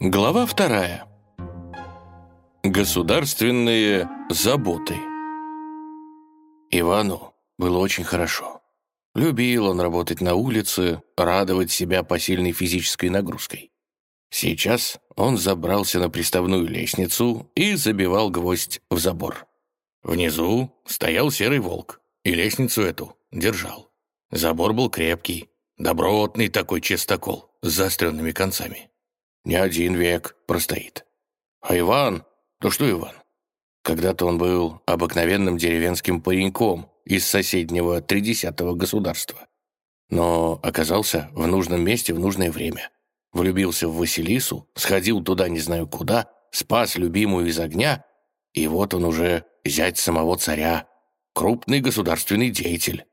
Глава вторая. Государственные заботы. Ивану было очень хорошо. Любил он работать на улице, радовать себя посильной физической нагрузкой. Сейчас он забрался на приставную лестницу и забивал гвоздь в забор. Внизу стоял серый волк, и лестницу эту держал. Забор был крепкий, добротный такой чистокол с заостренными концами не один век простоит. А Иван? то что Иван? Когда-то он был обыкновенным деревенским пареньком из соседнего тридесятого государства. Но оказался в нужном месте в нужное время. Влюбился в Василису, сходил туда не знаю куда, спас любимую из огня, и вот он уже зять самого царя, крупный государственный деятель.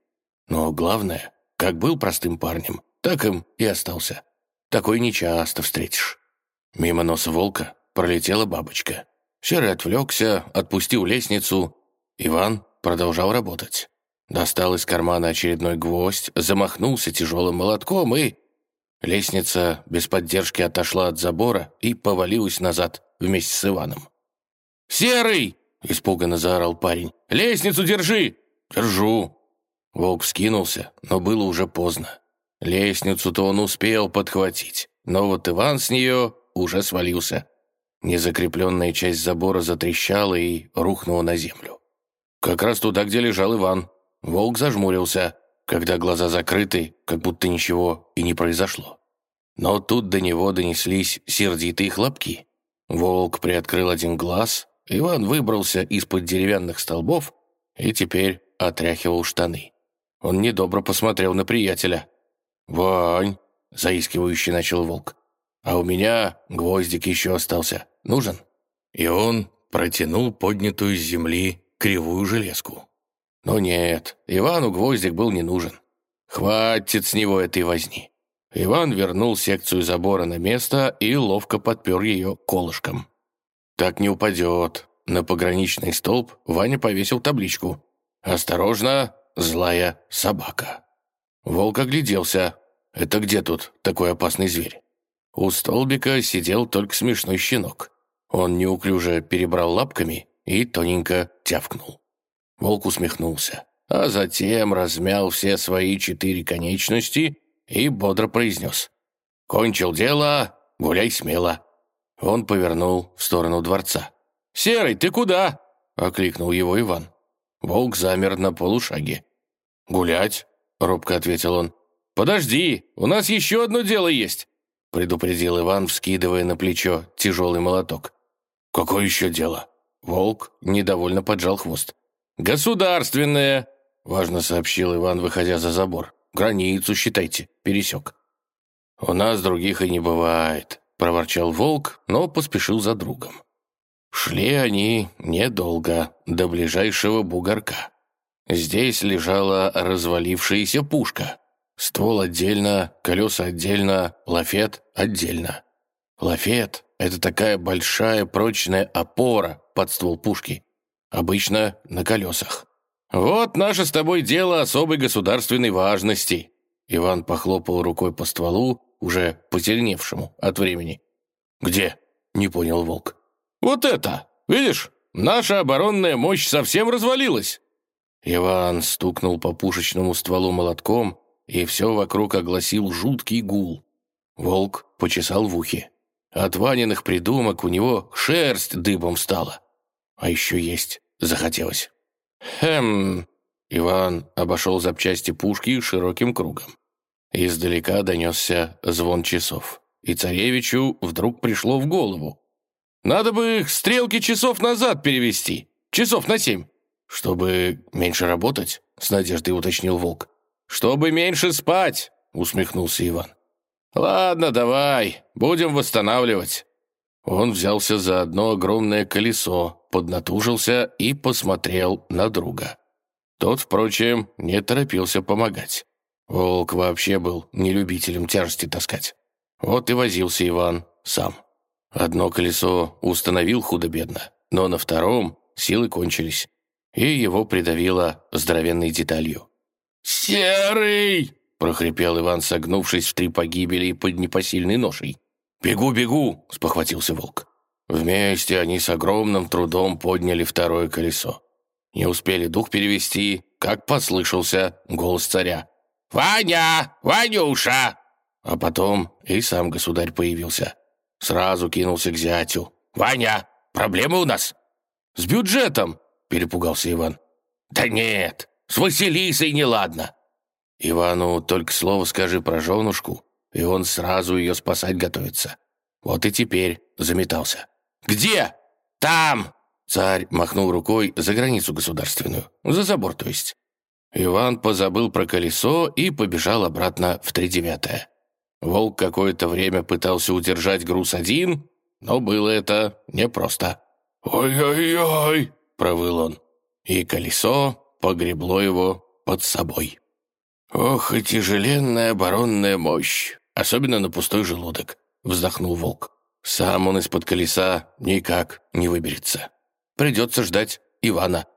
Но главное, как был простым парнем, так им и остался. Такой нечасто встретишь. Мимо носа волка пролетела бабочка. Серый отвлекся, отпустил лестницу. Иван продолжал работать. Достал из кармана очередной гвоздь, замахнулся тяжелым молотком и... Лестница без поддержки отошла от забора и повалилась назад вместе с Иваном. «Серый!» — испуганно заорал парень. «Лестницу держи!» «Держу!» Волк вскинулся, но было уже поздно. Лестницу-то он успел подхватить, но вот Иван с нее уже свалился. Незакрепленная часть забора затрещала и рухнула на землю. Как раз туда, где лежал Иван. Волк зажмурился, когда глаза закрыты, как будто ничего и не произошло. Но тут до него донеслись сердитые хлопки. Волк приоткрыл один глаз, Иван выбрался из-под деревянных столбов и теперь отряхивал штаны. Он недобро посмотрел на приятеля. «Вань!» — заискивающе начал волк. А у меня гвоздик еще остался. Нужен?» И он протянул поднятую с земли кривую железку. Но нет, Ивану гвоздик был не нужен. Хватит с него этой возни. Иван вернул секцию забора на место и ловко подпер ее колышком. «Так не упадет». На пограничный столб Ваня повесил табличку. «Осторожно, злая собака». Волк огляделся. «Это где тут такой опасный зверь?» У столбика сидел только смешной щенок. Он неуклюже перебрал лапками и тоненько тявкнул. Волк усмехнулся, а затем размял все свои четыре конечности и бодро произнес. «Кончил дело, гуляй смело». Он повернул в сторону дворца. «Серый, ты куда?» — окликнул его Иван. Волк замер на полушаге. «Гулять?» — робко ответил он. «Подожди, у нас еще одно дело есть предупредил Иван, вскидывая на плечо тяжелый молоток. «Какое еще дело?» Волк недовольно поджал хвост. «Государственное!» — важно сообщил Иван, выходя за забор. «Границу, считайте, пересек». «У нас других и не бывает», — проворчал волк, но поспешил за другом. Шли они недолго, до ближайшего бугорка. Здесь лежала развалившаяся пушка. Ствол отдельно, колеса отдельно, лафет отдельно. Лафет — это такая большая прочная опора под ствол пушки. Обычно на колесах. «Вот наше с тобой дело особой государственной важности». Иван похлопал рукой по стволу, уже потельневшему от времени. «Где?» — не понял Волк. «Вот это! Видишь, наша оборонная мощь совсем развалилась!» Иван стукнул по пушечному стволу молотком, и все вокруг огласил жуткий гул. Волк почесал в ухе. От Ваниных придумок у него шерсть дыбом стала. А еще есть захотелось. «Хм...» Иван обошел запчасти пушки широким кругом. Издалека донесся звон часов. И царевичу вдруг пришло в голову. «Надо бы их стрелки часов назад перевести. Часов на семь». «Чтобы меньше работать?» — с надеждой уточнил Волк. «Чтобы меньше спать», — усмехнулся Иван. «Ладно, давай, будем восстанавливать». Он взялся за одно огромное колесо, поднатужился и посмотрел на друга. Тот, впрочем, не торопился помогать. Волк вообще был не любителем тяжести таскать. Вот и возился Иван сам. Одно колесо установил худо-бедно, но на втором силы кончились, и его придавило здоровенной деталью. «Серый!» — прохрипел Иван, согнувшись в три погибели под непосильной ношей. «Бегу, бегу!» — спохватился волк. Вместе они с огромным трудом подняли второе колесо. Не успели дух перевести, как послышался голос царя. «Ваня! Ванюша!» А потом и сам государь появился. Сразу кинулся к зятю. «Ваня, проблемы у нас?» «С бюджетом!» — перепугался Иван. «Да нет, с Василисой неладно!» Ивану только слово скажи про женушку, и он сразу ее спасать готовится. Вот и теперь заметался. «Где?» «Там!» Царь махнул рукой за границу государственную. За забор, то есть. Иван позабыл про колесо и побежал обратно в тридевятое. Волк какое-то время пытался удержать груз один, но было это непросто. «Ой-ой-ой!» — провыл он. И колесо погребло его под собой. «Ох, и тяжеленная оборонная мощь, особенно на пустой желудок», — вздохнул волк. «Сам он из-под колеса никак не выберется. Придется ждать Ивана».